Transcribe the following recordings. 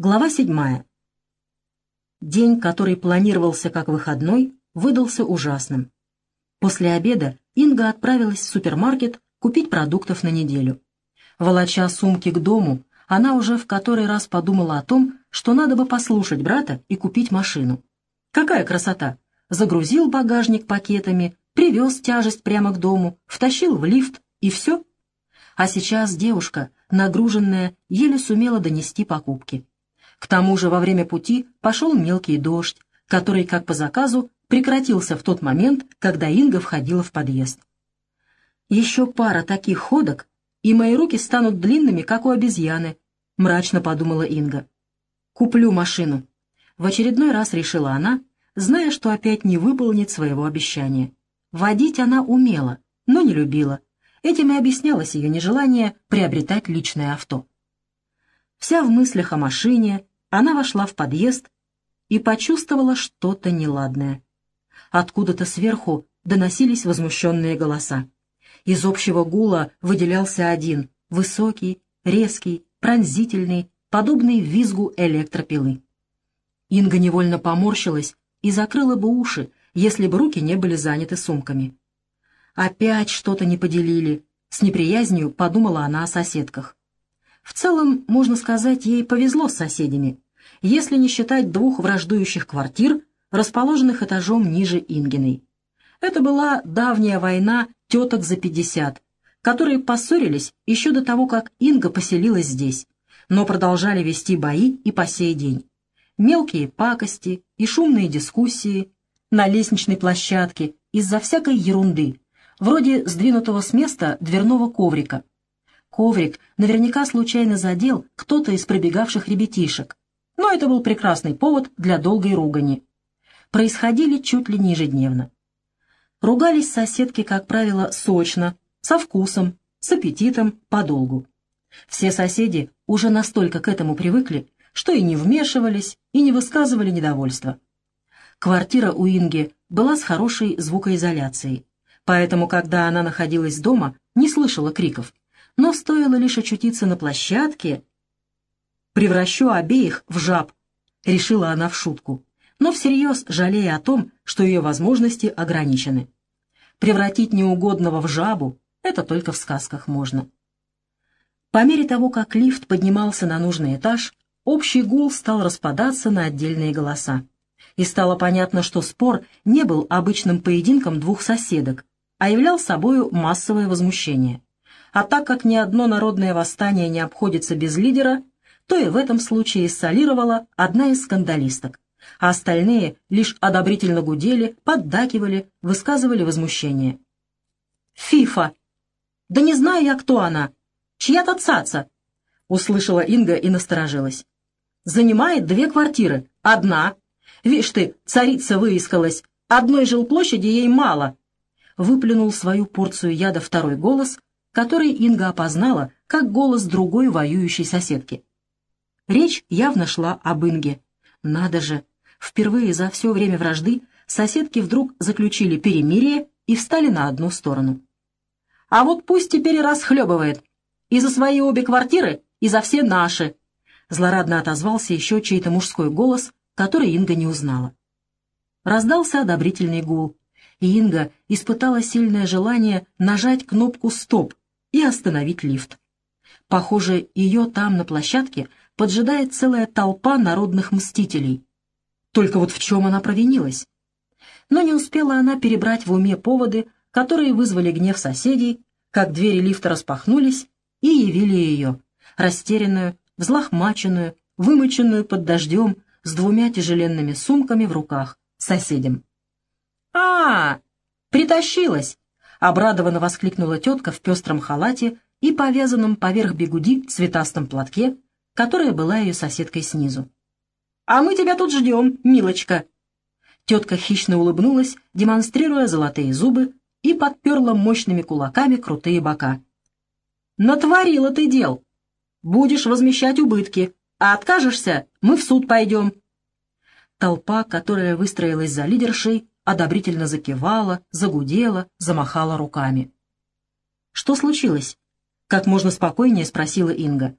Глава седьмая. День, который планировался как выходной, выдался ужасным. После обеда Инга отправилась в супермаркет купить продуктов на неделю. Волоча сумки к дому, она уже в который раз подумала о том, что надо бы послушать брата и купить машину. Какая красота! Загрузил багажник пакетами, привез тяжесть прямо к дому, втащил в лифт, и все. А сейчас девушка, нагруженная, еле сумела донести покупки. К тому же во время пути пошел мелкий дождь, который, как по заказу, прекратился в тот момент, когда Инга входила в подъезд. «Еще пара таких ходок, и мои руки станут длинными, как у обезьяны», — мрачно подумала Инга. «Куплю машину». В очередной раз решила она, зная, что опять не выполнит своего обещания. Водить она умела, но не любила. Этим и объяснялось ее нежелание приобретать личное авто. Вся в мыслях о машине, она вошла в подъезд и почувствовала что-то неладное. Откуда-то сверху доносились возмущенные голоса. Из общего гула выделялся один, высокий, резкий, пронзительный, подобный визгу электропилы. Инга невольно поморщилась и закрыла бы уши, если бы руки не были заняты сумками. Опять что-то не поделили, с неприязнью подумала она о соседках. В целом, можно сказать, ей повезло с соседями, если не считать двух враждующих квартир, расположенных этажом ниже Ингиной. Это была давняя война теток за пятьдесят, которые поссорились еще до того, как Инга поселилась здесь, но продолжали вести бои и по сей день. Мелкие пакости и шумные дискуссии на лестничной площадке из-за всякой ерунды, вроде сдвинутого с места дверного коврика. Коврик наверняка случайно задел кто-то из пробегавших ребятишек, но это был прекрасный повод для долгой ругани. Происходили чуть ли не ежедневно. Ругались соседки, как правило, сочно, со вкусом, с аппетитом, подолгу. Все соседи уже настолько к этому привыкли, что и не вмешивались, и не высказывали недовольства. Квартира у Инги была с хорошей звукоизоляцией, поэтому, когда она находилась дома, не слышала криков. Но стоило лишь очутиться на площадке, Превращу обеих в жаб», — решила она в шутку, но всерьез жалея о том, что ее возможности ограничены. Превратить неугодного в жабу — это только в сказках можно. По мере того, как лифт поднимался на нужный этаж, общий гул стал распадаться на отдельные голоса. И стало понятно, что спор не был обычным поединком двух соседок, а являл собою массовое возмущение. А так как ни одно народное восстание не обходится без лидера, то и в этом случае солировала одна из скандалисток, а остальные лишь одобрительно гудели, поддакивали, высказывали возмущение. «Фифа! Да не знаю я, кто она! Чья-то цаца!» — услышала Инга и насторожилась. «Занимает две квартиры. Одна. Вишь ты, царица выискалась. Одной жилплощади ей мало». Выплюнул свою порцию яда второй голос, который Инга опознала как голос другой воюющей соседки. Речь явно шла об Инге. Надо же, впервые за все время вражды соседки вдруг заключили перемирие и встали на одну сторону. А вот пусть теперь и расхлебывает. И за свои обе квартиры, и за все наши. Злорадно отозвался еще чей-то мужской голос, который Инга не узнала. Раздался одобрительный гул, и Инга испытала сильное желание нажать кнопку «Стоп» и остановить лифт. Похоже, ее там, на площадке, поджидает целая толпа народных мстителей. Только вот в чем она провинилась? Но не успела она перебрать в уме поводы, которые вызвали гнев соседей, как двери лифта распахнулись и явили ее, растерянную, взлохмаченную, вымоченную под дождем, с двумя тяжеленными сумками в руках, соседям. а, Притащилась!» — обрадованно воскликнула тетка в пестром халате и повязанном поверх бегуди цветастом платке, которая была ее соседкой снизу. «А мы тебя тут ждем, милочка!» Тетка хищно улыбнулась, демонстрируя золотые зубы, и подперла мощными кулаками крутые бока. «Натворила ты дел! Будешь возмещать убытки, а откажешься, мы в суд пойдем!» Толпа, которая выстроилась за лидершей, одобрительно закивала, загудела, замахала руками. «Что случилось?» — как можно спокойнее спросила Инга.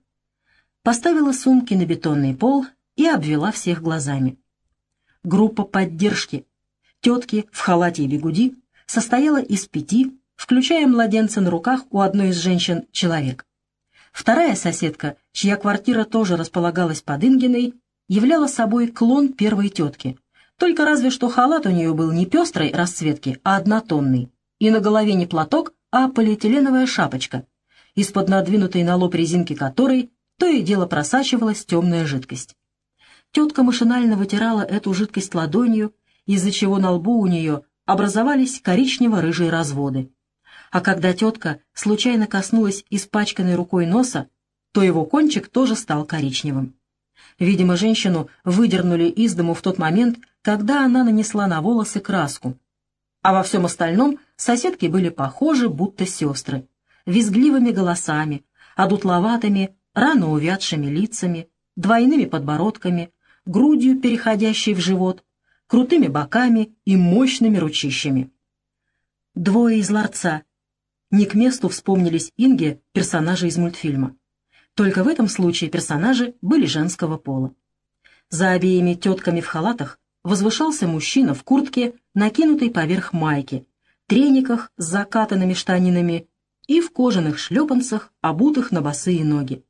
поставила сумки на бетонный пол и обвела всех глазами. Группа поддержки, тетки в халате и бегуди, состояла из пяти, включая младенца на руках у одной из женщин, человек. Вторая соседка, чья квартира тоже располагалась под Ингиной, являла собой клон первой тетки. Только разве что халат у нее был не пестрой расцветки, а однотонный. И на голове не платок, а полиэтиленовая шапочка, из-под надвинутой на лоб резинки которой то и дело просачивалась темная жидкость. Тетка машинально вытирала эту жидкость ладонью, из-за чего на лбу у нее образовались коричнево-рыжие разводы. А когда тетка случайно коснулась испачканной рукой носа, то его кончик тоже стал коричневым. Видимо, женщину выдернули из дому в тот момент, когда она нанесла на волосы краску. А во всем остальном соседки были похожи, будто сестры, визгливыми голосами, одутловатыми, рано увядшими лицами, двойными подбородками, грудью, переходящей в живот, крутыми боками и мощными ручищами. Двое из ларца. Не к месту вспомнились Инге персонажи из мультфильма. Только в этом случае персонажи были женского пола. За обеими тетками в халатах возвышался мужчина в куртке, накинутой поверх майки, трениках с закатанными штанинами и в кожаных шлепанцах, обутых на босые ноги.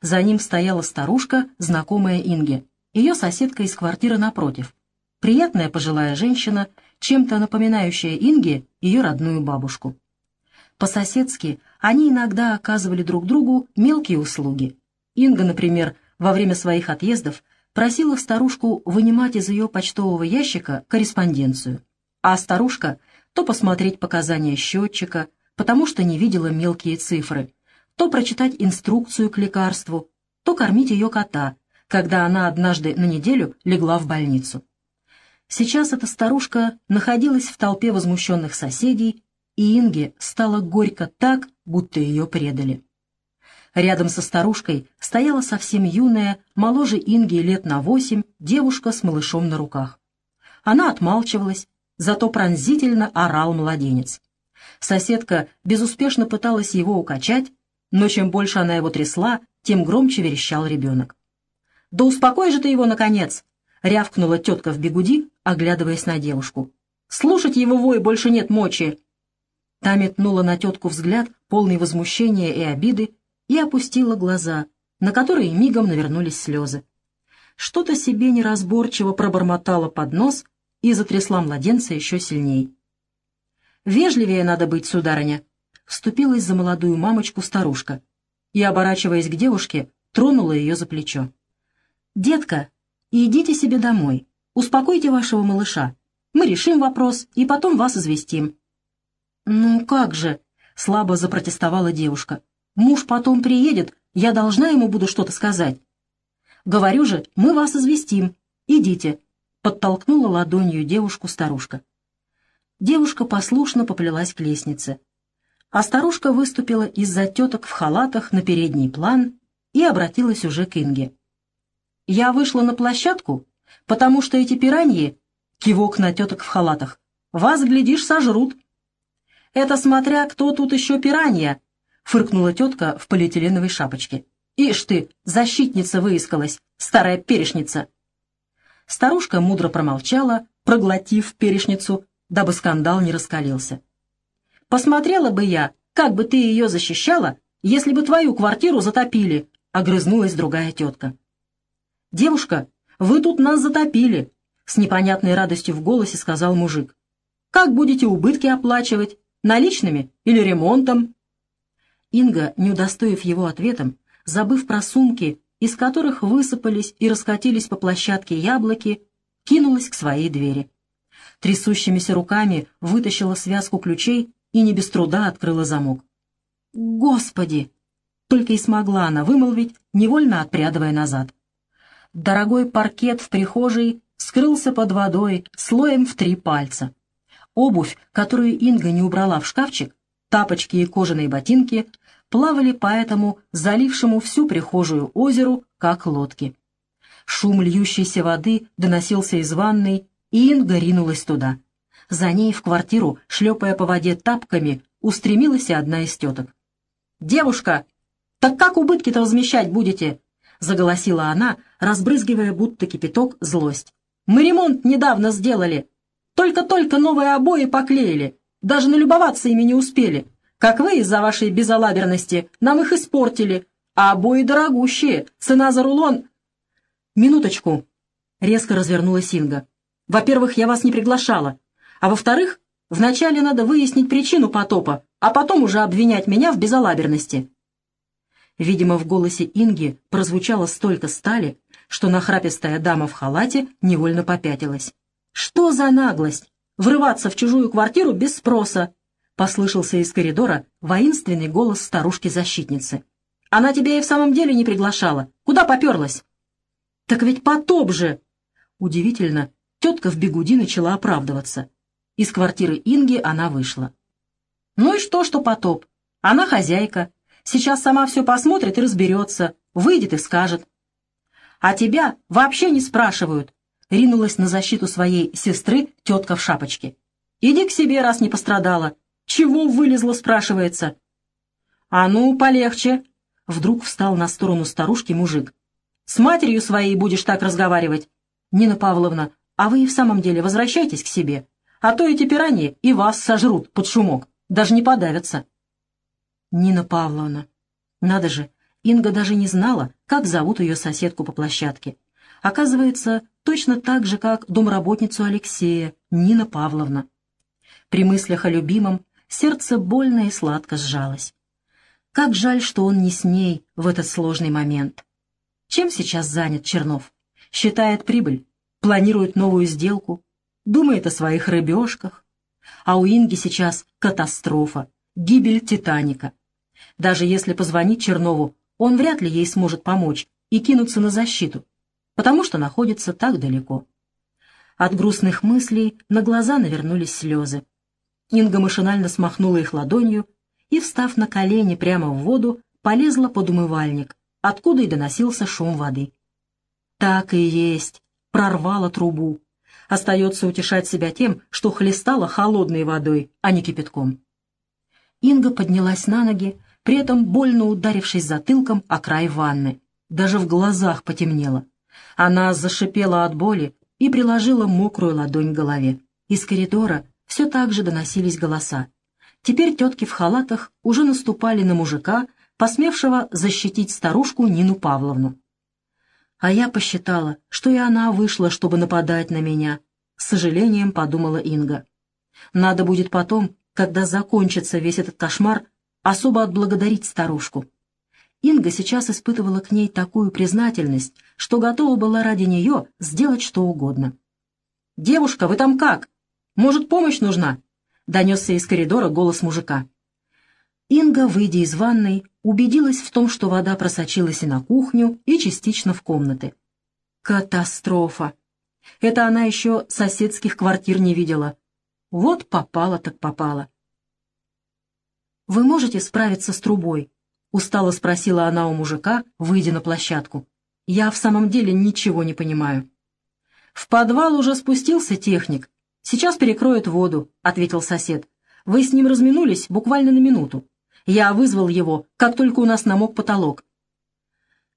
За ним стояла старушка, знакомая Инге, ее соседка из квартиры напротив. Приятная пожилая женщина, чем-то напоминающая Инге ее родную бабушку. По-соседски они иногда оказывали друг другу мелкие услуги. Инга, например, во время своих отъездов просила старушку вынимать из ее почтового ящика корреспонденцию, а старушка то посмотреть показания счетчика, потому что не видела мелкие цифры, то прочитать инструкцию к лекарству, то кормить ее кота, когда она однажды на неделю легла в больницу. Сейчас эта старушка находилась в толпе возмущенных соседей и Инге стало горько так, будто ее предали. Рядом со старушкой стояла совсем юная, моложе Инги лет на восемь, девушка с малышом на руках. Она отмалчивалась, зато пронзительно орал младенец. Соседка безуспешно пыталась его укачать, но чем больше она его трясла, тем громче верещал ребенок. «Да успокой же ты его, наконец!» — рявкнула тетка в бегуди, оглядываясь на девушку. «Слушать его вой больше нет мочи!» Та метнула на тетку взгляд, полный возмущения и обиды, и опустила глаза, на которые мигом навернулись слезы. Что-то себе неразборчиво пробормотала под нос и затрясла младенца еще сильней. «Вежливее надо быть, сударыня», — вступилась за молодую мамочку старушка и, оборачиваясь к девушке, тронула ее за плечо. «Детка, идите себе домой, успокойте вашего малыша. Мы решим вопрос и потом вас известим. «Ну как же?» — слабо запротестовала девушка. «Муж потом приедет, я должна ему буду что-то сказать». «Говорю же, мы вас известим. Идите», — подтолкнула ладонью девушку старушка. Девушка послушно поплелась к лестнице. А старушка выступила из-за теток в халатах на передний план и обратилась уже к Инге. «Я вышла на площадку, потому что эти пираньи, кивок на теток в халатах, вас, глядишь, сожрут». «Это смотря, кто тут еще пиранья!» — фыркнула тетка в полиэтиленовой шапочке. «Ишь ты, защитница выискалась, старая перешница!» Старушка мудро промолчала, проглотив перешницу, дабы скандал не раскалился. «Посмотрела бы я, как бы ты ее защищала, если бы твою квартиру затопили!» — огрызнулась другая тетка. «Девушка, вы тут нас затопили!» — с непонятной радостью в голосе сказал мужик. «Как будете убытки оплачивать? Наличными или ремонтом?» Инга, не удостоив его ответом, забыв про сумки, из которых высыпались и раскатились по площадке яблоки, кинулась к своей двери. Трясущимися руками вытащила связку ключей и не без труда открыла замок. «Господи!» — только и смогла она вымолвить, невольно отпрядывая назад. Дорогой паркет в прихожей скрылся под водой слоем в три пальца. Обувь, которую Инга не убрала в шкафчик, тапочки и кожаные ботинки плавали по этому залившему всю прихожую озеру, как лодки. Шум льющейся воды доносился из ванной, и Инга ринулась туда. За ней в квартиру, шлепая по воде тапками, устремилась и одна из теток. «Девушка, так как убытки-то возмещать будете? заголосила она, разбрызгивая будто кипяток злость. «Мы ремонт недавно сделали. Только-только новые обои поклеили. Даже налюбоваться ими не успели. Как вы из-за вашей безалаберности нам их испортили. А обои дорогущие, цена за рулон...» «Минуточку», — резко развернулась Инга. «Во-первых, я вас не приглашала. А во-вторых, вначале надо выяснить причину потопа, а потом уже обвинять меня в безалаберности». Видимо, в голосе Инги прозвучало столько стали, что нахрапистая дама в халате невольно попятилась. «Что за наглость? Врываться в чужую квартиру без спроса!» — послышался из коридора воинственный голос старушки-защитницы. «Она тебя и в самом деле не приглашала. Куда поперлась?» «Так ведь потоп же!» Удивительно, тетка в бегуди начала оправдываться. Из квартиры Инги она вышла. «Ну и что, что потоп? Она хозяйка, Сейчас сама все посмотрит и разберется, выйдет и скажет. А тебя вообще не спрашивают, — ринулась на защиту своей сестры тетка в шапочке. Иди к себе, раз не пострадала. Чего вылезла, спрашивается. А ну, полегче. Вдруг встал на сторону старушки мужик. С матерью своей будешь так разговаривать. Нина Павловна, а вы и в самом деле возвращайтесь к себе, а то эти пираньи и вас сожрут под шумок, даже не подавятся. Нина Павловна. Надо же, Инга даже не знала, как зовут ее соседку по площадке. Оказывается, точно так же, как домработницу Алексея, Нина Павловна. При мыслях о любимом сердце больно и сладко сжалось. Как жаль, что он не с ней в этот сложный момент. Чем сейчас занят Чернов? Считает прибыль, планирует новую сделку, думает о своих рыбешках. А у Инги сейчас катастрофа, гибель «Титаника». Даже если позвонить Чернову, он вряд ли ей сможет помочь и кинуться на защиту, потому что находится так далеко. От грустных мыслей на глаза навернулись слезы. Инга машинально смахнула их ладонью и, встав на колени прямо в воду, полезла под умывальник, откуда и доносился шум воды. Так и есть, прорвала трубу. Остается утешать себя тем, что хлестала холодной водой, а не кипятком. Инга поднялась на ноги, при этом больно ударившись затылком о край ванны. Даже в глазах потемнело. Она зашипела от боли и приложила мокрую ладонь к голове. Из коридора все так же доносились голоса. Теперь тетки в халатах уже наступали на мужика, посмевшего защитить старушку Нину Павловну. А я посчитала, что и она вышла, чтобы нападать на меня. С сожалением подумала Инга. Надо будет потом, когда закончится весь этот кошмар, особо отблагодарить старушку. Инга сейчас испытывала к ней такую признательность, что готова была ради нее сделать что угодно. «Девушка, вы там как? Может, помощь нужна?» — донесся из коридора голос мужика. Инга, выйдя из ванной, убедилась в том, что вода просочилась и на кухню, и частично в комнаты. Катастрофа! Это она еще соседских квартир не видела. Вот попала так попала. «Вы можете справиться с трубой?» — устало спросила она у мужика, выйдя на площадку. «Я в самом деле ничего не понимаю». «В подвал уже спустился техник. Сейчас перекроет воду», — ответил сосед. «Вы с ним разминулись буквально на минуту. Я вызвал его, как только у нас намок потолок».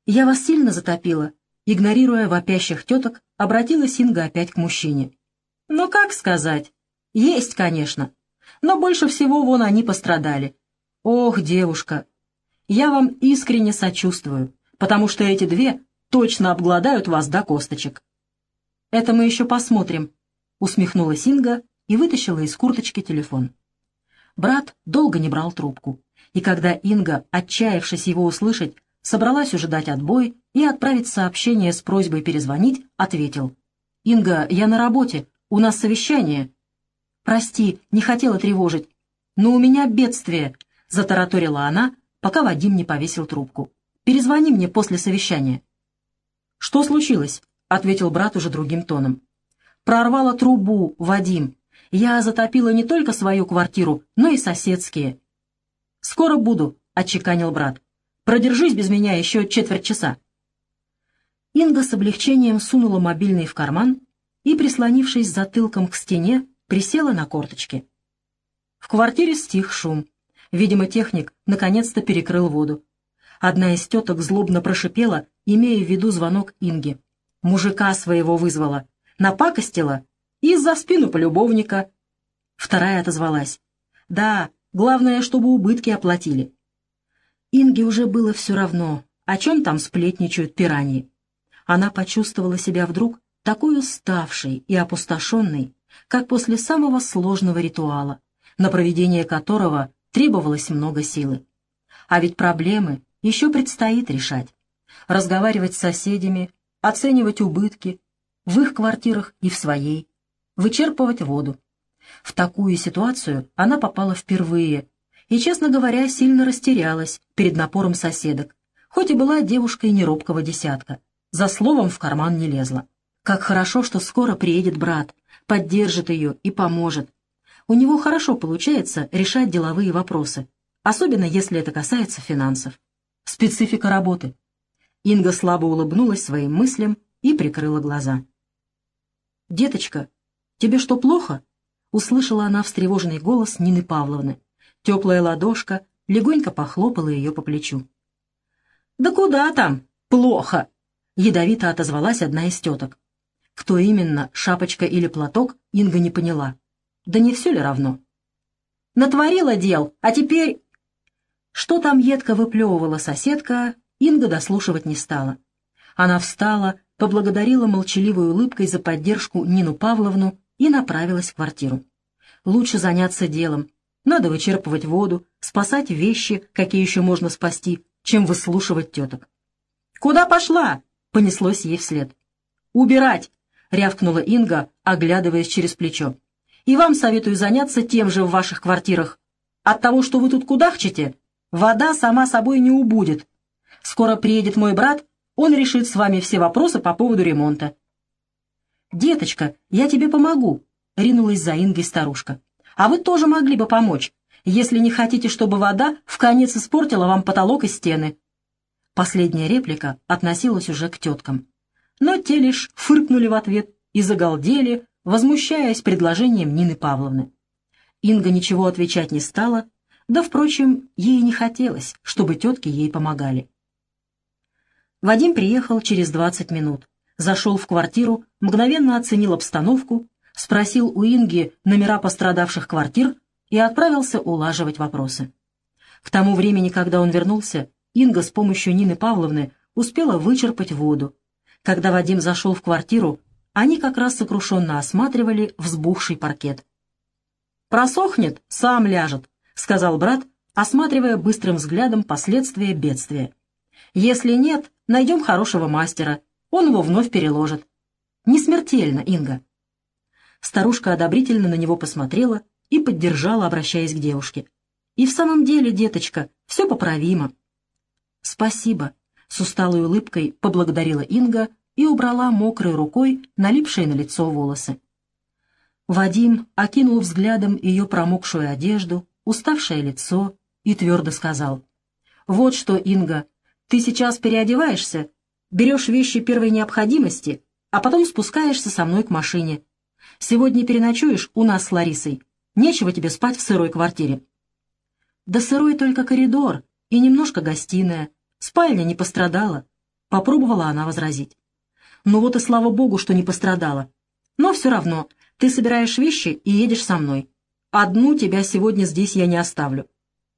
«Я вас сильно затопила?» Игнорируя вопящих теток, обратилась Инга опять к мужчине. «Ну как сказать? Есть, конечно. Но больше всего вон они пострадали. Ох, девушка, я вам искренне сочувствую, потому что эти две точно обгладают вас до косточек. Это мы еще посмотрим, усмехнулась Инга и вытащила из курточки телефон. Брат долго не брал трубку, и когда Инга, отчаявшись его услышать, собралась уже дать отбой и отправить сообщение с просьбой перезвонить, ответил. «Инга, я на работе, у нас совещание». «Прости, не хотела тревожить, но у меня бедствие, — затараторила она, пока Вадим не повесил трубку. «Перезвони мне после совещания». «Что случилось?» — ответил брат уже другим тоном. «Прорвала трубу, Вадим. Я затопила не только свою квартиру, но и соседские». «Скоро буду», — отчеканил брат. «Продержись без меня еще четверть часа». Инга с облегчением сунула мобильный в карман и, прислонившись затылком к стене, присела на корточки. В квартире стих шум. Видимо, техник наконец-то перекрыл воду. Одна из теток злобно прошипела, имея в виду звонок Инги. Мужика своего вызвала, напакостила и за спину полюбовника. Вторая отозвалась. «Да, главное, чтобы убытки оплатили». Инге уже было все равно, о чем там сплетничают пираньи. Она почувствовала себя вдруг такой уставшей и опустошенной, как после самого сложного ритуала, на проведение которого требовалось много силы. А ведь проблемы еще предстоит решать. Разговаривать с соседями, оценивать убытки в их квартирах и в своей, вычерпывать воду. В такую ситуацию она попала впервые и, честно говоря, сильно растерялась перед напором соседок, хоть и была девушкой неробкого десятка, за словом в карман не лезла. Как хорошо, что скоро приедет брат, поддержит ее и поможет. У него хорошо получается решать деловые вопросы, особенно если это касается финансов. Специфика работы. Инга слабо улыбнулась своим мыслям и прикрыла глаза. «Деточка, тебе что, плохо?» — услышала она встревоженный голос Нины Павловны. Теплая ладошка легонько похлопала ее по плечу. «Да куда там? Плохо!» — ядовито отозвалась одна из теток. Кто именно, шапочка или платок, Инга не поняла. Да не все ли равно? «Натворила дел, а теперь что там едко выплевывала соседка, Инга дослушивать не стала. Она встала, поблагодарила молчаливой улыбкой за поддержку Нину Павловну и направилась в квартиру. Лучше заняться делом. Надо вычерпывать воду, спасать вещи, какие еще можно спасти, чем выслушивать теток. «Куда пошла?» — понеслось ей вслед. «Убирать!» — рявкнула Инга, оглядываясь через плечо. «И вам советую заняться тем же в ваших квартирах. От того, что вы тут кудахчете, Вода сама собой не убудет. Скоро приедет мой брат, он решит с вами все вопросы по поводу ремонта». «Деточка, я тебе помогу», — ринулась за Ингой старушка. «А вы тоже могли бы помочь, если не хотите, чтобы вода в конец испортила вам потолок и стены». Последняя реплика относилась уже к теткам. Но те лишь фыркнули в ответ и загалдели, возмущаясь предложением Нины Павловны. Инга ничего отвечать не стала, да, впрочем, ей не хотелось, чтобы тетки ей помогали. Вадим приехал через 20 минут. Зашел в квартиру, мгновенно оценил обстановку, спросил у Инги номера пострадавших квартир и отправился улаживать вопросы. К тому времени, когда он вернулся, Инга с помощью Нины Павловны успела вычерпать воду. Когда Вадим зашел в квартиру, они как раз сокрушенно осматривали взбухший паркет. «Просохнет, сам ляжет», — сказал брат, осматривая быстрым взглядом последствия бедствия. «Если нет, найдем хорошего мастера, он его вновь переложит. Не смертельно, Инга». Старушка одобрительно на него посмотрела и поддержала, обращаясь к девушке. «И в самом деле, деточка, все поправимо». «Спасибо», — с усталой улыбкой поблагодарила Инга и убрала мокрой рукой налипшие на лицо волосы. Вадим окинул взглядом ее промокшую одежду, уставшее лицо и твердо сказал. «Вот что, Инга, ты сейчас переодеваешься, берешь вещи первой необходимости, а потом спускаешься со мной к машине. Сегодня переночуешь у нас с Ларисой. Нечего тебе спать в сырой квартире». «Да сырой только коридор и немножко гостиная. Спальня не пострадала», — попробовала она возразить. «Ну вот и слава богу, что не пострадала. Но все равно, ты собираешь вещи и едешь со мной. Одну тебя сегодня здесь я не оставлю.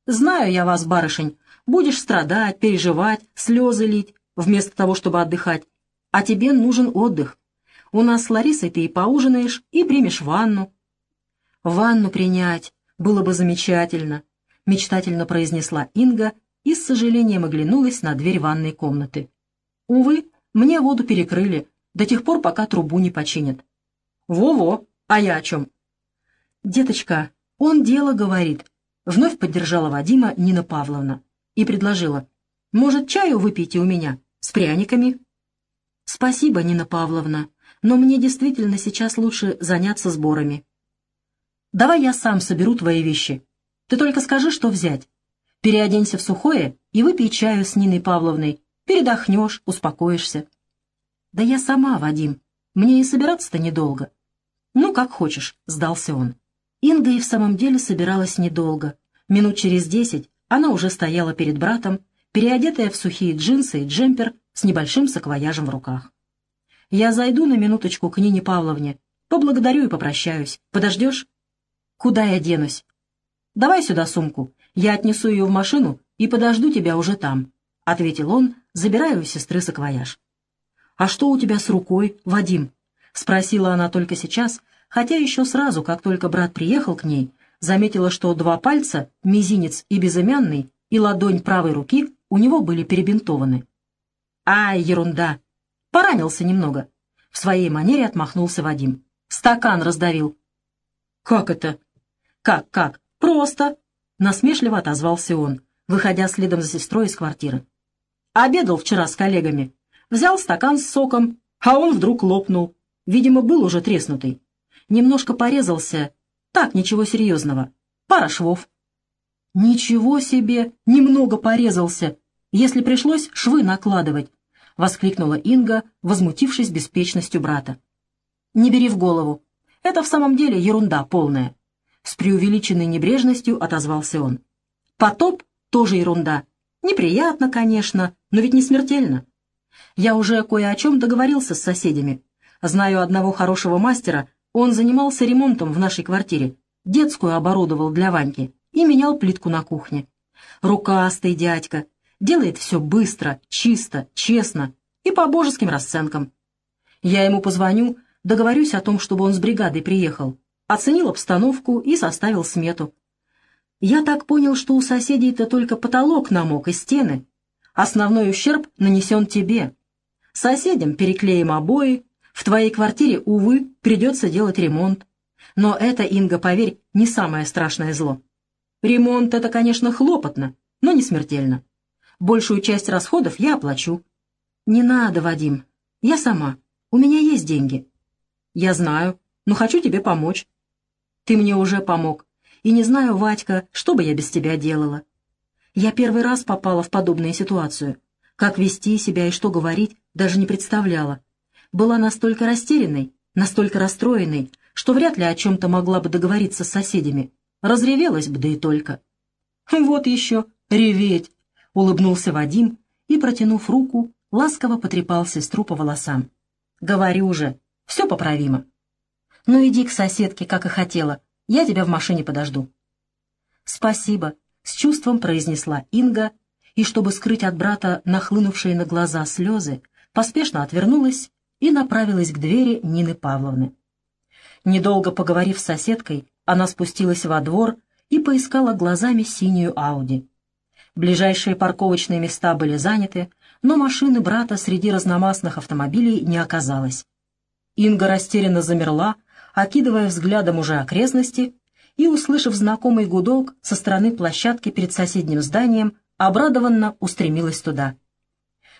Знаю я вас, барышень, будешь страдать, переживать, слезы лить, вместо того, чтобы отдыхать. А тебе нужен отдых. У нас с Ларисой ты и поужинаешь, и примешь ванну. Ванну принять было бы замечательно, мечтательно произнесла Инга и с сожалением оглянулась на дверь ванной комнаты. Увы, мне воду перекрыли до тех пор, пока трубу не починят. Во-во, а я о чем? «Деточка, он дело говорит», — вновь поддержала Вадима Нина Павловна и предложила. «Может, чаю выпейте у меня? С пряниками?» «Спасибо, Нина Павловна, но мне действительно сейчас лучше заняться сборами». «Давай я сам соберу твои вещи. Ты только скажи, что взять. Переоденься в сухое и выпей чаю с Ниной Павловной. Передохнешь, успокоишься». «Да я сама, Вадим. Мне и собираться-то недолго». «Ну, как хочешь», — сдался он. Инга и в самом деле собиралась недолго. Минут через десять она уже стояла перед братом, переодетая в сухие джинсы и джемпер с небольшим саквояжем в руках. «Я зайду на минуточку к Нине Павловне, поблагодарю и попрощаюсь. Подождешь?» «Куда я денусь?» «Давай сюда сумку. Я отнесу ее в машину и подожду тебя уже там», — ответил он, забирая у сестры саквояж. «А что у тебя с рукой, Вадим?» — спросила она только сейчас, хотя еще сразу, как только брат приехал к ней, заметила, что два пальца, мизинец и безымянный, и ладонь правой руки у него были перебинтованы. «Ай, ерунда! Поранился немного!» В своей манере отмахнулся Вадим. «Стакан раздавил». «Как это?» «Как, как? Просто!» Насмешливо отозвался он, выходя следом за сестрой из квартиры. «Обедал вчера с коллегами. Взял стакан с соком, а он вдруг лопнул. Видимо, был уже треснутый. Немножко порезался. Так, ничего серьезного. Пара швов. «Ничего себе! Немного порезался! Если пришлось, швы накладывать!» — воскликнула Инга, возмутившись беспечностью брата. «Не бери в голову. Это в самом деле ерунда полная». С преувеличенной небрежностью отозвался он. «Потоп — тоже ерунда. Неприятно, конечно, но ведь не смертельно. Я уже кое о чем договорился с соседями. Знаю одного хорошего мастера, он занимался ремонтом в нашей квартире, детскую оборудовал для Ваньки и менял плитку на кухне. Рукастый дядька, делает все быстро, чисто, честно и по божеским расценкам. Я ему позвоню, договорюсь о том, чтобы он с бригадой приехал, оценил обстановку и составил смету. Я так понял, что у соседей-то только потолок намок и стены. Основной ущерб нанесен тебе. Соседям переклеим обои, в твоей квартире, увы, придется делать ремонт. Но это, Инга, поверь, не самое страшное зло. Ремонт — это, конечно, хлопотно, но не смертельно. Большую часть расходов я оплачу. Не надо, Вадим. Я сама. У меня есть деньги. Я знаю, но хочу тебе помочь. Ты мне уже помог. И не знаю, Вадька, что бы я без тебя делала. Я первый раз попала в подобную ситуацию. Как вести себя и что говорить, даже не представляла была настолько растерянной, настолько расстроенной, что вряд ли о чем-то могла бы договориться с соседями. Разревелась бы, да и только. «Вот еще, реветь!» — улыбнулся Вадим и, протянув руку, ласково потрепал сестру по волосам. «Говорю же, все поправимо. Ну иди к соседке, как и хотела, я тебя в машине подожду». «Спасибо», — с чувством произнесла Инга, и, чтобы скрыть от брата нахлынувшие на глаза слезы, поспешно отвернулась и направилась к двери Нины Павловны. Недолго поговорив с соседкой, она спустилась во двор и поискала глазами синюю Ауди. Ближайшие парковочные места были заняты, но машины брата среди разномастных автомобилей не оказалось. Инга растерянно замерла, окидывая взглядом уже окрестности, и, услышав знакомый гудок со стороны площадки перед соседним зданием, обрадованно устремилась туда.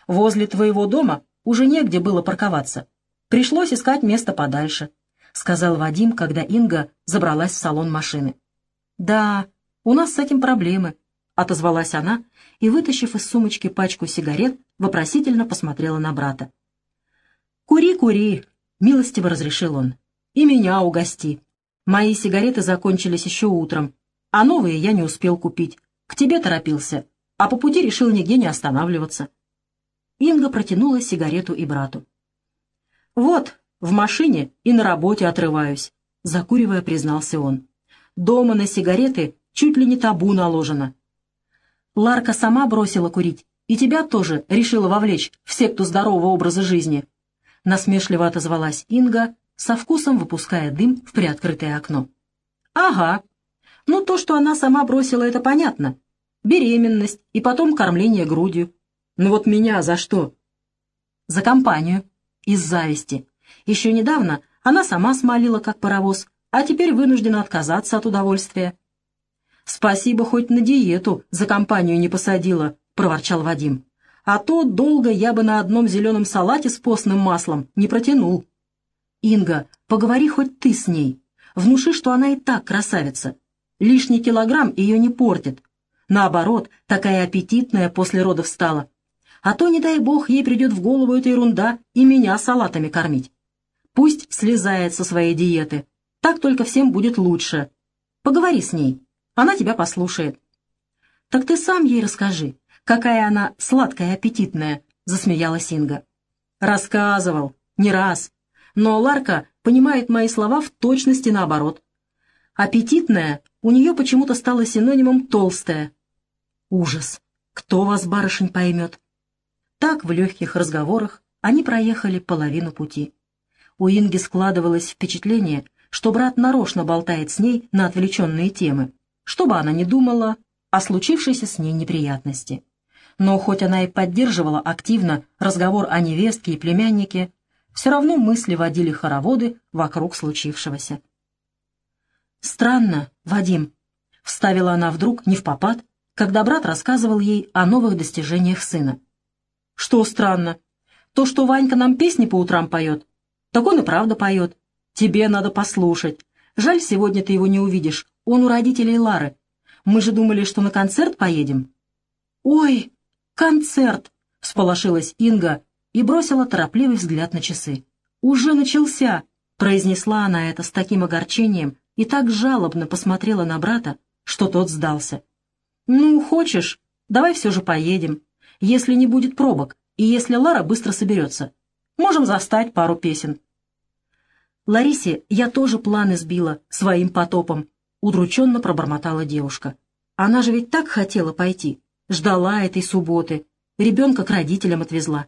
«Возле твоего дома уже негде было парковаться. Пришлось искать место подальше», — сказал Вадим, когда Инга забралась в салон машины. «Да, у нас с этим проблемы», — отозвалась она и, вытащив из сумочки пачку сигарет, вопросительно посмотрела на брата. «Кури, кури», — милостиво разрешил он. «И меня угости. Мои сигареты закончились еще утром, а новые я не успел купить. К тебе торопился, а по пути решил нигде не останавливаться». Инга протянула сигарету и брату. «Вот, в машине и на работе отрываюсь», — закуривая, признался он. «Дома на сигареты чуть ли не табу наложено». Ларка сама бросила курить, и тебя тоже решила вовлечь в секту здорового образа жизни. Насмешливо отозвалась Инга, со вкусом выпуская дым в приоткрытое окно. «Ага. Ну, то, что она сама бросила, это понятно. Беременность и потом кормление грудью. Ну вот меня за что? За компанию. Из зависти. Еще недавно она сама смолила, как паровоз, а теперь вынуждена отказаться от удовольствия. «Спасибо, хоть на диету за компанию не посадила», — проворчал Вадим. «А то долго я бы на одном зеленом салате с постным маслом не протянул». «Инга, поговори хоть ты с ней. Внуши, что она и так красавица. Лишний килограмм ее не портит. Наоборот, такая аппетитная после родов стала. А то, не дай бог, ей придет в голову эта ерунда и меня салатами кормить. Пусть слезает со своей диеты. Так только всем будет лучше. Поговори с ней. Она тебя послушает. Так ты сам ей расскажи, какая она сладкая, аппетитная», — засмеялась Инга. «Рассказывал, не раз. Но Ларка понимает мои слова в точности наоборот. Аппетитная у нее почему-то стало синонимом толстая. Ужас! Кто вас, барышень, поймет?» Так в легких разговорах они проехали половину пути. У Инги складывалось впечатление, что брат нарочно болтает с ней на отвлеченные темы, чтобы она не думала о случившейся с ней неприятности. Но хоть она и поддерживала активно разговор о невестке и племяннике, все равно мысли водили хороводы вокруг случившегося. «Странно, Вадим», — вставила она вдруг не в попад, когда брат рассказывал ей о новых достижениях сына. «Что странно? То, что Ванька нам песни по утрам поет, так он и правда поет. Тебе надо послушать. Жаль, сегодня ты его не увидишь. Он у родителей Лары. Мы же думали, что на концерт поедем». «Ой, концерт!» — всполошилась Инга и бросила торопливый взгляд на часы. «Уже начался!» — произнесла она это с таким огорчением и так жалобно посмотрела на брата, что тот сдался. «Ну, хочешь, давай все же поедем, если не будет пробок и если Лара быстро соберется. Можем застать пару песен». «Ларисе я тоже планы сбила своим потопом», — удрученно пробормотала девушка. «Она же ведь так хотела пойти, ждала этой субботы, ребенка к родителям отвезла».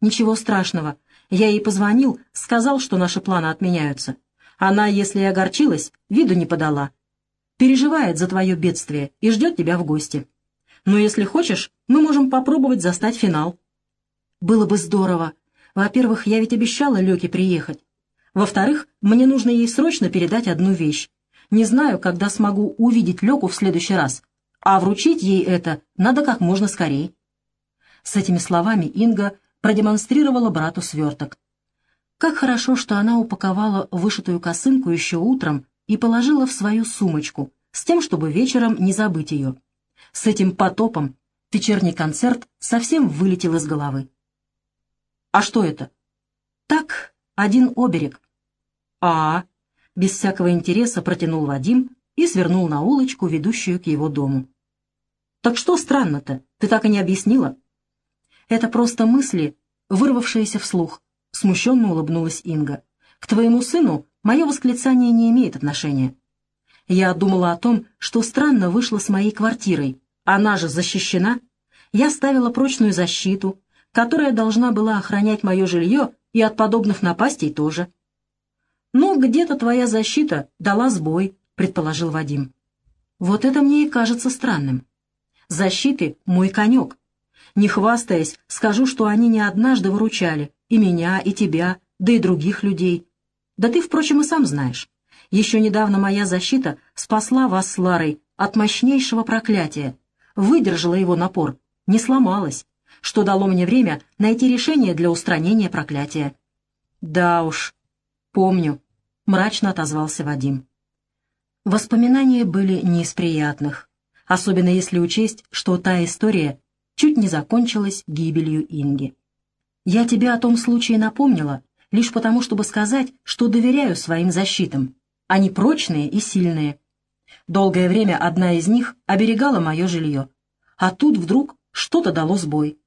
«Ничего страшного. Я ей позвонил, сказал, что наши планы отменяются. Она, если и огорчилась, виду не подала. Переживает за твое бедствие и ждет тебя в гости. Но если хочешь, мы можем попробовать застать финал». «Было бы здорово. Во-первых, я ведь обещала Лёке приехать. Во-вторых, мне нужно ей срочно передать одну вещь. Не знаю, когда смогу увидеть Лёку в следующий раз, а вручить ей это надо как можно скорее». С этими словами Инга продемонстрировала брату сверток. Как хорошо, что она упаковала вышитую косынку еще утром и положила в свою сумочку, с тем, чтобы вечером не забыть ее. С этим потопом вечерний концерт совсем вылетел из головы. «А что это?» «Так, один оберег. «А...» — без всякого интереса протянул Вадим и свернул на улочку, ведущую к его дому. «Так что странно-то? Ты так и не объяснила?» «Это просто мысли, вырвавшиеся вслух», — смущенно улыбнулась Инга. «К твоему сыну мое восклицание не имеет отношения. Я думала о том, что странно вышло с моей квартирой. Она же защищена. Я ставила прочную защиту, которая должна была охранять мое жилье и от подобных напастей тоже. «Ну, где-то твоя защита дала сбой», — предположил Вадим. «Вот это мне и кажется странным. Защиты — мой конек. Не хвастаясь, скажу, что они не однажды выручали и меня, и тебя, да и других людей. Да ты, впрочем, и сам знаешь. Еще недавно моя защита спасла вас с Ларой от мощнейшего проклятия, выдержала его напор, не сломалась, что дало мне время найти решение для устранения проклятия. Да уж, помню, — мрачно отозвался Вадим. Воспоминания были не из приятных, особенно если учесть, что та история чуть не закончилась гибелью Инги. Я тебе о том случае напомнила, лишь потому, чтобы сказать, что доверяю своим защитам. Они прочные и сильные. Долгое время одна из них оберегала мое жилье, а тут вдруг что-то дало сбой.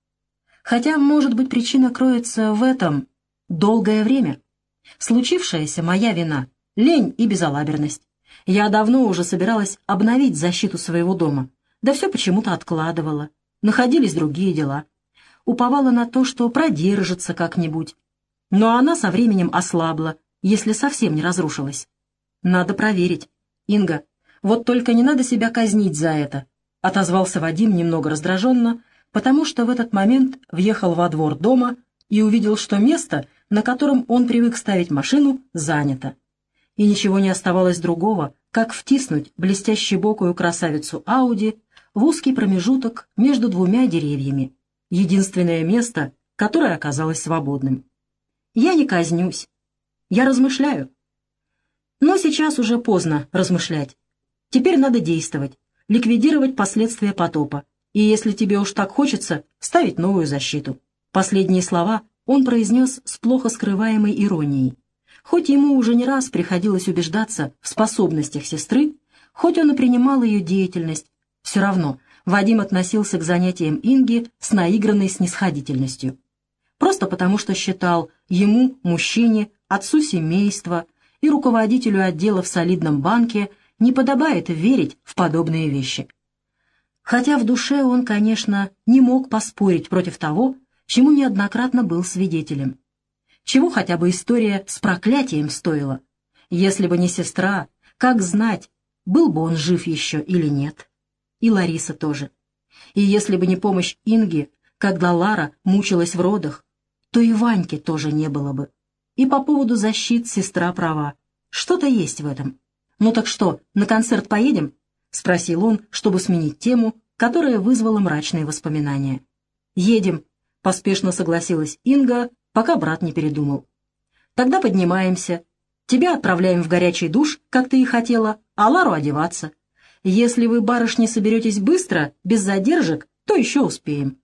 Хотя, может быть, причина кроется в этом долгое время. Случившаяся моя вина, лень и безалаберность. Я давно уже собиралась обновить защиту своего дома, да все почему-то откладывала. Находились другие дела. Уповала на то, что продержится как-нибудь. Но она со временем ослабла, если совсем не разрушилась. Надо проверить. Инга, вот только не надо себя казнить за это, — отозвался Вадим немного раздраженно, потому что в этот момент въехал во двор дома и увидел, что место — на котором он привык ставить машину, занято. И ничего не оставалось другого, как втиснуть блестящебокую красавицу Ауди в узкий промежуток между двумя деревьями, единственное место, которое оказалось свободным. Я не казнюсь. Я размышляю. Но сейчас уже поздно размышлять. Теперь надо действовать, ликвидировать последствия потопа, и если тебе уж так хочется, ставить новую защиту. Последние слова он произнес с плохо скрываемой иронией. Хоть ему уже не раз приходилось убеждаться в способностях сестры, хоть он и принимал ее деятельность, все равно Вадим относился к занятиям Инги с наигранной снисходительностью. Просто потому, что считал ему, мужчине, отцу семейства и руководителю отдела в солидном банке не подобает верить в подобные вещи. Хотя в душе он, конечно, не мог поспорить против того, чему неоднократно был свидетелем. Чего хотя бы история с проклятием стоила. Если бы не сестра, как знать, был бы он жив еще или нет. И Лариса тоже. И если бы не помощь Инги, когда Лара мучилась в родах, то и Ваньки тоже не было бы. И по поводу защит сестра права. Что-то есть в этом. «Ну так что, на концерт поедем?» — спросил он, чтобы сменить тему, которая вызвала мрачные воспоминания. «Едем», — поспешно согласилась Инга, пока брат не передумал. «Тогда поднимаемся. Тебя отправляем в горячий душ, как ты и хотела, а Лару одеваться. Если вы, барышни, соберетесь быстро, без задержек, то еще успеем».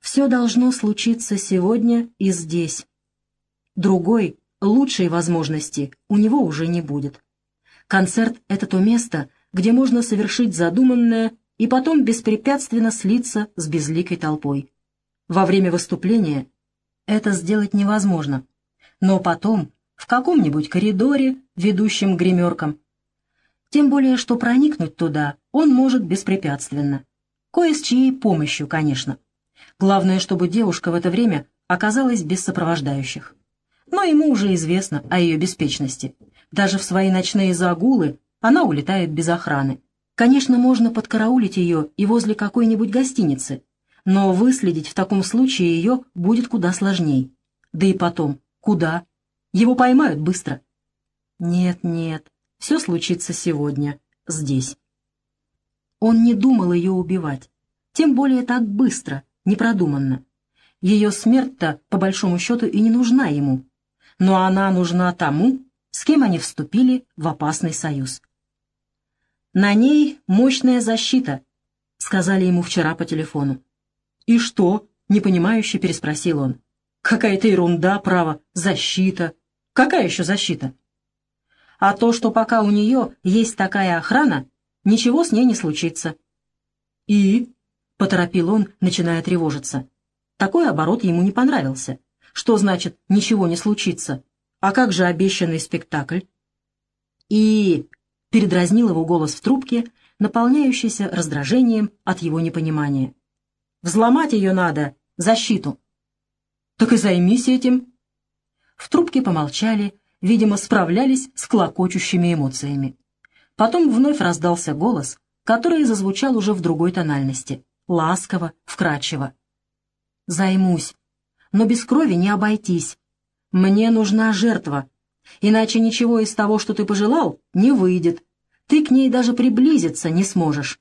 Все должно случиться сегодня и здесь. Другой, лучшей возможности у него уже не будет. Концерт — это то место, где можно совершить задуманное и потом беспрепятственно слиться с безликой толпой. Во время выступления это сделать невозможно, но потом в каком-нибудь коридоре, ведущем к гримеркам. Тем более, что проникнуть туда он может беспрепятственно. Кое с чьей помощью, конечно. Главное, чтобы девушка в это время оказалась без сопровождающих. Но ему уже известно о ее беспечности. Даже в свои ночные загулы она улетает без охраны. Конечно, можно подкараулить ее и возле какой-нибудь гостиницы, но выследить в таком случае ее будет куда сложней. Да и потом, куда? Его поймают быстро. Нет, нет, все случится сегодня, здесь. Он не думал ее убивать, тем более так быстро, непродуманно. Ее смерть-то, по большому счету, и не нужна ему. Но она нужна тому, с кем они вступили в опасный союз. «На ней мощная защита», — сказали ему вчера по телефону. «И что?» — непонимающе переспросил он. «Какая-то ерунда, право, защита. Какая еще защита?» «А то, что пока у нее есть такая охрана, ничего с ней не случится». «И?» — поторопил он, начиная тревожиться. Такой оборот ему не понравился. Что значит «ничего не случится»? А как же обещанный спектакль? «И...» — передразнил его голос в трубке, наполняющийся раздражением от его непонимания. «Взломать ее надо, защиту». «Так и займись этим». В трубке помолчали, видимо, справлялись с клокочущими эмоциями. Потом вновь раздался голос, который зазвучал уже в другой тональности ласково, вкрадчиво. «Займусь, но без крови не обойтись. Мне нужна жертва, иначе ничего из того, что ты пожелал, не выйдет. Ты к ней даже приблизиться не сможешь».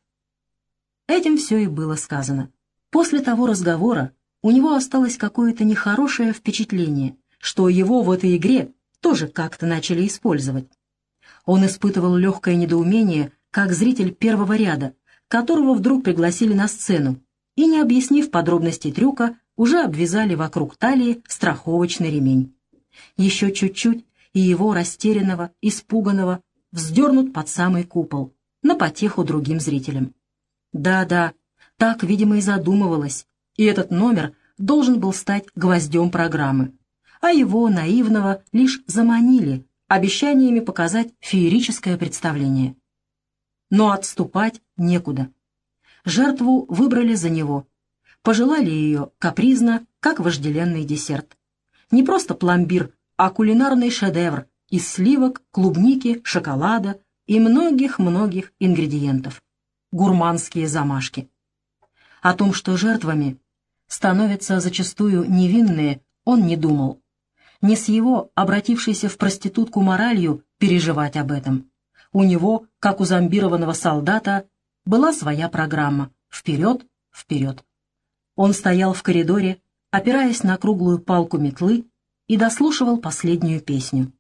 Этим все и было сказано. После того разговора у него осталось какое-то нехорошее впечатление, что его в этой игре тоже как-то начали использовать. Он испытывал легкое недоумение, как зритель первого ряда, которого вдруг пригласили на сцену, и, не объяснив подробностей трюка, уже обвязали вокруг талии страховочный ремень. Еще чуть-чуть, и его растерянного, испуганного вздернут под самый купол, на потеху другим зрителям. Да-да, так, видимо, и задумывалось, и этот номер должен был стать гвоздем программы, а его, наивного, лишь заманили обещаниями показать феерическое представление но отступать некуда. Жертву выбрали за него. Пожелали ее капризно, как вожделенный десерт. Не просто пломбир, а кулинарный шедевр из сливок, клубники, шоколада и многих-многих ингредиентов. Гурманские замашки. О том, что жертвами становятся зачастую невинные, он не думал. Не с его, обратившейся в проститутку моралью, переживать об этом. У него, как у зомбированного солдата, была своя программа «Вперед, вперед». Он стоял в коридоре, опираясь на круглую палку метлы, и дослушивал последнюю песню.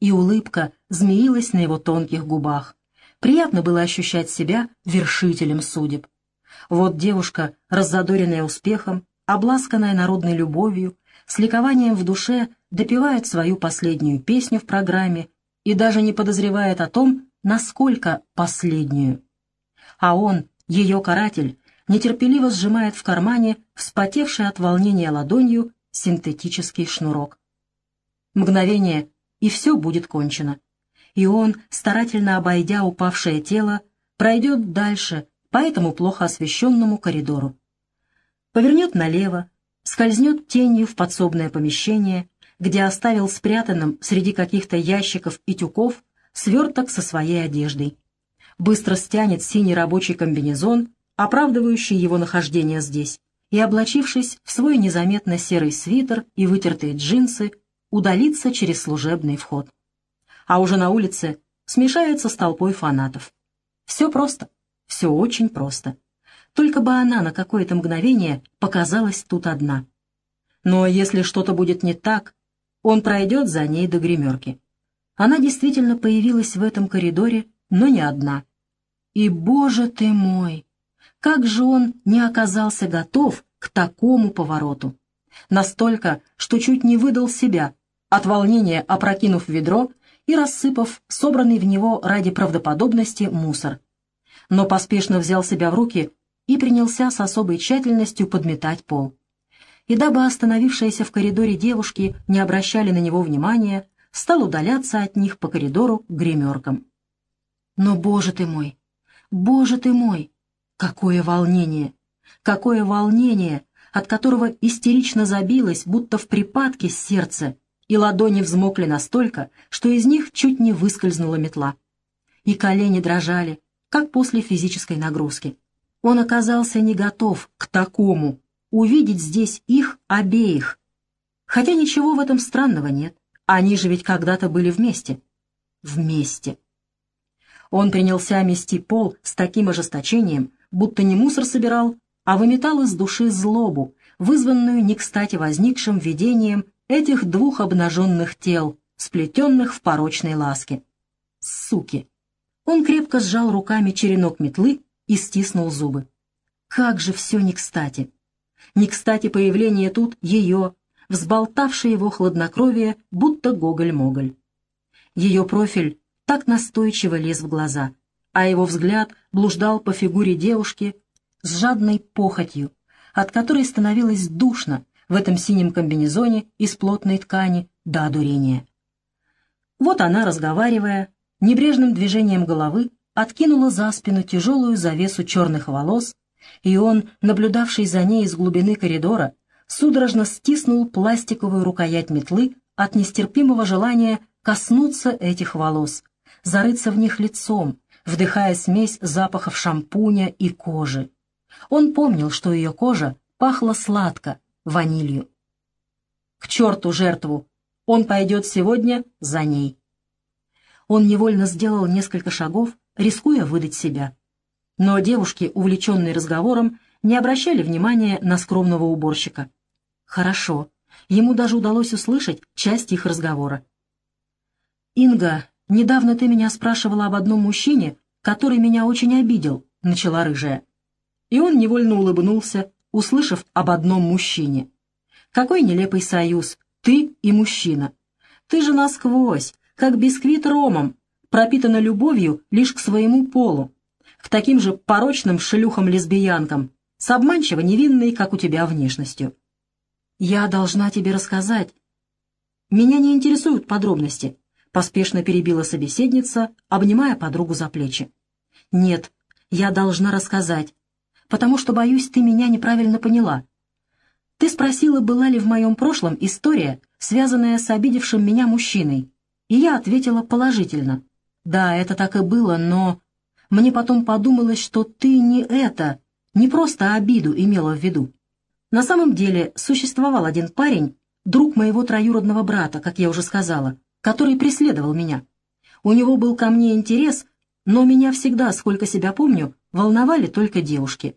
И улыбка змеилась на его тонких губах. Приятно было ощущать себя вершителем судеб. Вот девушка, раззадоренная успехом, обласканная народной любовью, с ликованием в душе допевает свою последнюю песню в программе и даже не подозревает о том, насколько последнюю. А он, Ее каратель нетерпеливо сжимает в кармане вспотевший от волнения ладонью синтетический шнурок. Мгновение, и все будет кончено. И он, старательно обойдя упавшее тело, пройдет дальше по этому плохо освещенному коридору. Повернет налево, скользнет тенью в подсобное помещение, где оставил спрятанным среди каких-то ящиков и тюков сверток со своей одеждой. Быстро стянет синий рабочий комбинезон, оправдывающий его нахождение здесь, и, облачившись в свой незаметно серый свитер и вытертые джинсы, удалится через служебный вход. А уже на улице смешается с толпой фанатов. Все просто, все очень просто. Только бы она на какое-то мгновение показалась тут одна. Но если что-то будет не так, он пройдет за ней до гримерки. Она действительно появилась в этом коридоре, но не одна. И, боже ты мой, как же он не оказался готов к такому повороту! Настолько, что чуть не выдал себя, от волнения опрокинув ведро и рассыпав собранный в него ради правдоподобности мусор. Но поспешно взял себя в руки и принялся с особой тщательностью подметать пол. И дабы остановившиеся в коридоре девушки не обращали на него внимания, стал удаляться от них по коридору к гримеркам. Но, боже ты мой, боже ты мой, какое волнение! Какое волнение, от которого истерично забилось, будто в припадке сердце, и ладони взмокли настолько, что из них чуть не выскользнула метла. И колени дрожали, как после физической нагрузки. Он оказался не готов к такому, увидеть здесь их обеих. Хотя ничего в этом странного нет. Они же ведь когда-то были вместе. Вместе. Он принялся мести пол с таким ожесточением, будто не мусор собирал, а выметал из души злобу, вызванную не кстати возникшим видением этих двух обнаженных тел, сплетенных в порочной ласке. Суки! Он крепко сжал руками черенок метлы и стиснул зубы. Как же все не кстати! Не кстати появление тут ее, взболтавший его хладнокровие, будто гоголь-моголь. Ее профиль так настойчиво лез в глаза, а его взгляд блуждал по фигуре девушки с жадной похотью, от которой становилось душно в этом синем комбинезоне из плотной ткани до одурения. Вот она, разговаривая, небрежным движением головы откинула за спину тяжелую завесу черных волос, и он, наблюдавший за ней из глубины коридора, судорожно стиснул пластиковую рукоять метлы от нестерпимого желания коснуться этих волос, зарыться в них лицом, вдыхая смесь запахов шампуня и кожи. Он помнил, что ее кожа пахла сладко, ванилью. К черту жертву! Он пойдет сегодня за ней. Он невольно сделал несколько шагов, рискуя выдать себя. Но девушки, увлеченные разговором, не обращали внимания на скромного уборщика. Хорошо. Ему даже удалось услышать часть их разговора. «Инга, недавно ты меня спрашивала об одном мужчине, который меня очень обидел», — начала рыжая. И он невольно улыбнулся, услышав об одном мужчине. «Какой нелепый союз, ты и мужчина. Ты же насквозь, как бисквит ромом, пропитана любовью лишь к своему полу, к таким же порочным шлюхам-лесбиянкам, с обманчиво невинной, как у тебя, внешностью. «Я должна тебе рассказать». «Меня не интересуют подробности», — поспешно перебила собеседница, обнимая подругу за плечи. «Нет, я должна рассказать, потому что, боюсь, ты меня неправильно поняла. Ты спросила, была ли в моем прошлом история, связанная с обидевшим меня мужчиной, и я ответила положительно. Да, это так и было, но... Мне потом подумалось, что ты не это, не просто обиду имела в виду. На самом деле существовал один парень, друг моего троюродного брата, как я уже сказала, который преследовал меня. У него был ко мне интерес, но меня всегда, сколько себя помню, волновали только девушки.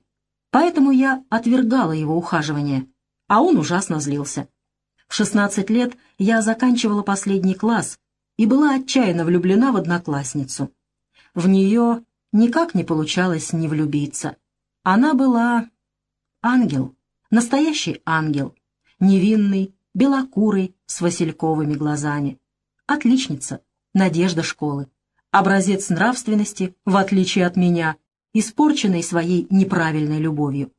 Поэтому я отвергала его ухаживание, а он ужасно злился. В 16 лет я заканчивала последний класс и была отчаянно влюблена в одноклассницу. В нее никак не получалось не влюбиться. Она была ангел. Настоящий ангел, невинный, белокурый, с васильковыми глазами. Отличница, надежда школы. Образец нравственности, в отличие от меня, испорченной своей неправильной любовью.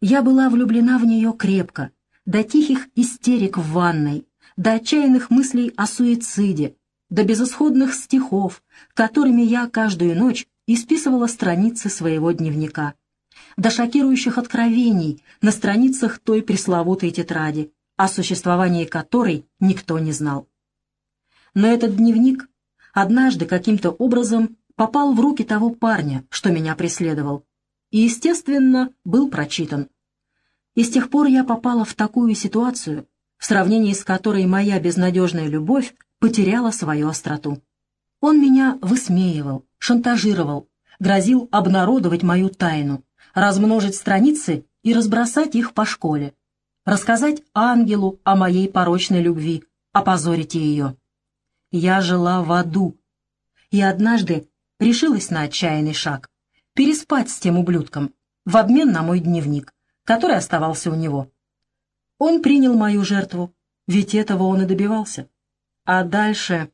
Я была влюблена в нее крепко, до тихих истерик в ванной, до отчаянных мыслей о суициде, до безысходных стихов, которыми я каждую ночь исписывала страницы своего дневника, до шокирующих откровений на страницах той пресловутой тетради, о существовании которой никто не знал. Но этот дневник однажды каким-то образом попал в руки того парня, что меня преследовал, и, естественно, был прочитан. И с тех пор я попала в такую ситуацию, в сравнении с которой моя безнадежная любовь потеряла свою остроту. Он меня высмеивал, шантажировал, грозил обнародовать мою тайну, размножить страницы и разбросать их по школе, рассказать ангелу о моей порочной любви, опозорить ее. Я жила в аду, и однажды решилась на отчаянный шаг — переспать с тем ублюдком в обмен на мой дневник, который оставался у него. Он принял мою жертву, ведь этого он и добивался. А дальше...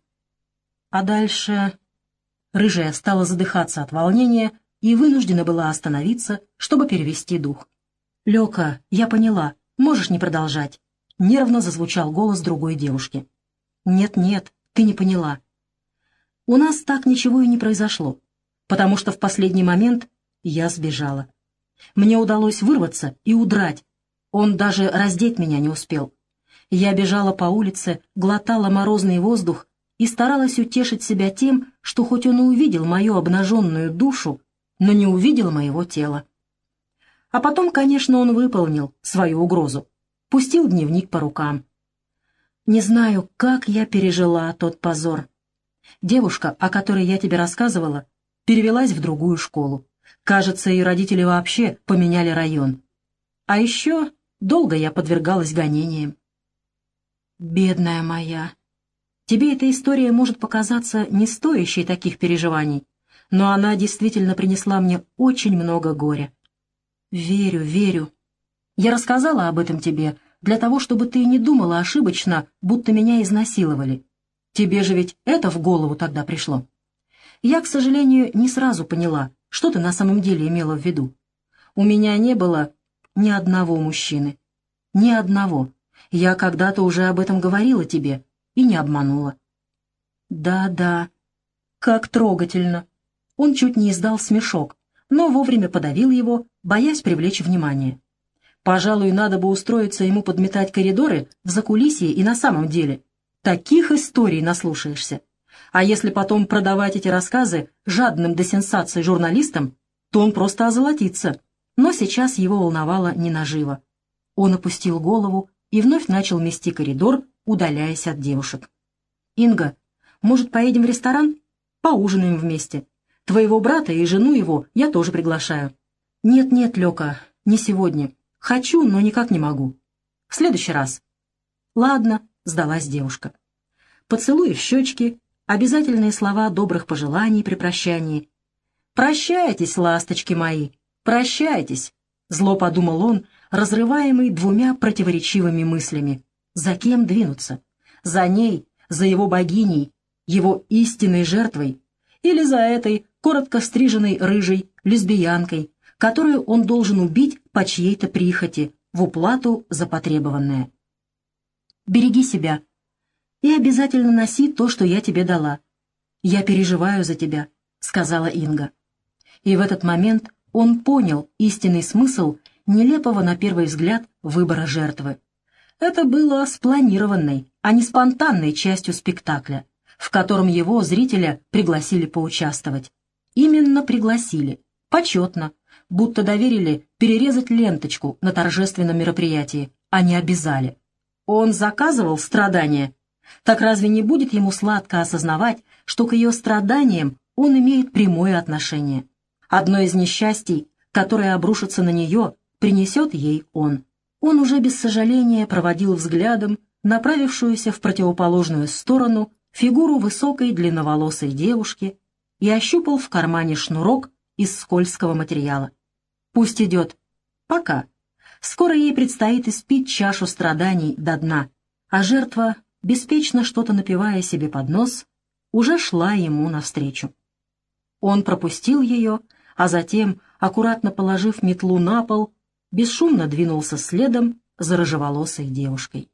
А дальше... Рыжая стала задыхаться от волнения и вынуждена была остановиться, чтобы перевести дух. «Лёка, я поняла, можешь не продолжать», — нервно зазвучал голос другой девушки. «Нет-нет, ты не поняла. У нас так ничего и не произошло, потому что в последний момент я сбежала. Мне удалось вырваться и удрать. Он даже раздеть меня не успел. Я бежала по улице, глотала морозный воздух и старалась утешить себя тем, что хоть он и увидел мою обнаженную душу, но не увидел моего тела. А потом, конечно, он выполнил свою угрозу, пустил дневник по рукам. Не знаю, как я пережила тот позор. Девушка, о которой я тебе рассказывала, перевелась в другую школу. Кажется, ее родители вообще поменяли район. А еще долго я подвергалась гонениям. Бедная моя. Тебе эта история может показаться не стоящей таких переживаний, но она действительно принесла мне очень много горя. Верю, верю. Я рассказала об этом тебе для того, чтобы ты не думала ошибочно, будто меня изнасиловали. Тебе же ведь это в голову тогда пришло. Я, к сожалению, не сразу поняла, что ты на самом деле имела в виду. У меня не было ни одного мужчины. Ни одного. Я когда-то уже об этом говорила тебе и не обманула. Да-да, как трогательно. Он чуть не издал смешок, но вовремя подавил его, боясь привлечь внимание. Пожалуй, надо бы устроиться ему подметать коридоры в закулисье и на самом деле, Таких историй наслушаешься. А если потом продавать эти рассказы жадным до сенсаций журналистам, то он просто озолотится. Но сейчас его волновало не наживо. Он опустил голову и вновь начал мести коридор, удаляясь от девушек. «Инга, может, поедем в ресторан? Поужинаем вместе. Твоего брата и жену его я тоже приглашаю». «Нет-нет, Лёка, не сегодня. Хочу, но никак не могу. В следующий раз». «Ладно», — сдалась девушка. Поцелуй в щечки, обязательные слова добрых пожеланий при прощании. «Прощайтесь, ласточки мои, прощайтесь!» — зло подумал он, разрываемый двумя противоречивыми мыслями. За кем двинуться? За ней, за его богиней, его истинной жертвой, или за этой коротко стриженной рыжей лесбиянкой, которую он должен убить по чьей-то прихоти в уплату за потребованное. Береги себя. И обязательно носи то, что я тебе дала. Я переживаю за тебя», — сказала Инга. И в этот момент он понял истинный смысл нелепого на первый взгляд выбора жертвы. Это было спланированной, а не спонтанной частью спектакля, в котором его, зрителя, пригласили поучаствовать. Именно пригласили, почетно, будто доверили перерезать ленточку на торжественном мероприятии, а не обязали. Он заказывал страдания. Так разве не будет ему сладко осознавать, что к ее страданиям он имеет прямое отношение? Одно из несчастий, которое обрушится на нее, принесет ей он. Он уже без сожаления проводил взглядом направившуюся в противоположную сторону фигуру высокой длинноволосой девушки и ощупал в кармане шнурок из скользкого материала. Пусть идет. Пока. Скоро ей предстоит испить чашу страданий до дна, а жертва, беспечно что-то напивая себе под нос, уже шла ему навстречу. Он пропустил ее, а затем, аккуратно положив метлу на пол, бесшумно двинулся следом за рыжеволосой девушкой.